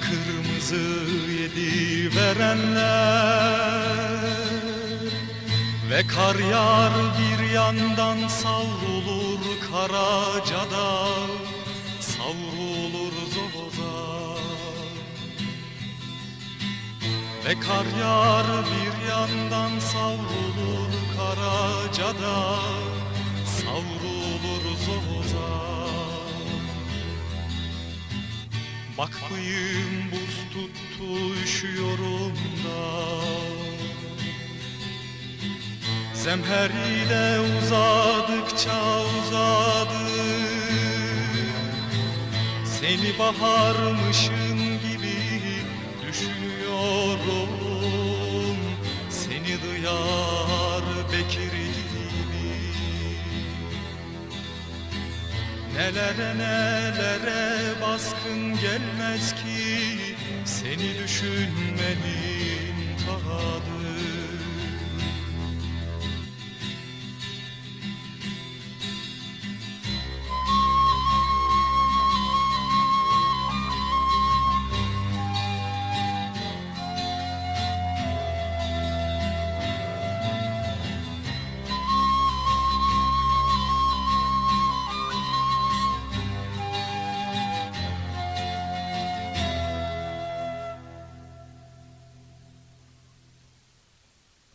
kırmızı yedi verenler. Ve kar yağar bir yandan savrulur Karaca'da. Savrulur Zoza Ve kar yağar bir yandan savrulur Karaca'da. Savrulur Zoza Bakmayın buz tuttu üşüyorum da Zemheriyle uzadıkça uzadı. Seni baharmışın Nelere nelere baskın gelmez ki Seni düşünmenin tadı